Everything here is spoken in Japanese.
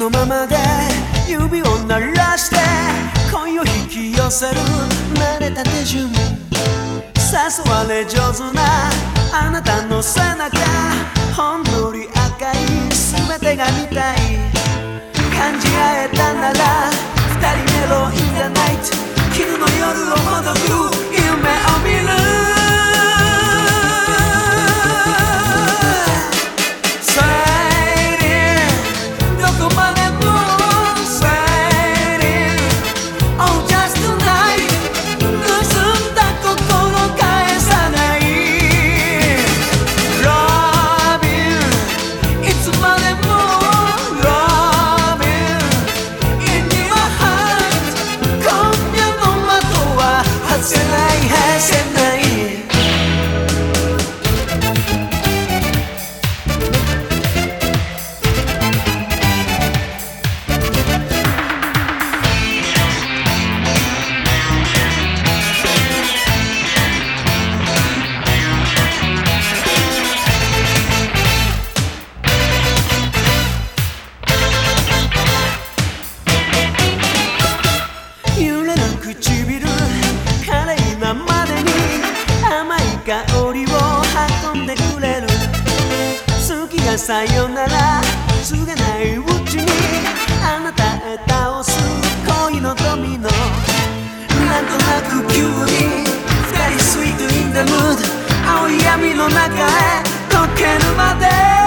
のままで指を鳴らして恋を引き寄せる。慣れた手順。誘われ上手なあなたの背中。ほんのり赤い全てが見がさよなら。すがないうちにあなたへ倒す恋のドミノなんとなく急に二人スイートインダムード。青い闇の中へ溶けるまで。